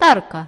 Тарка.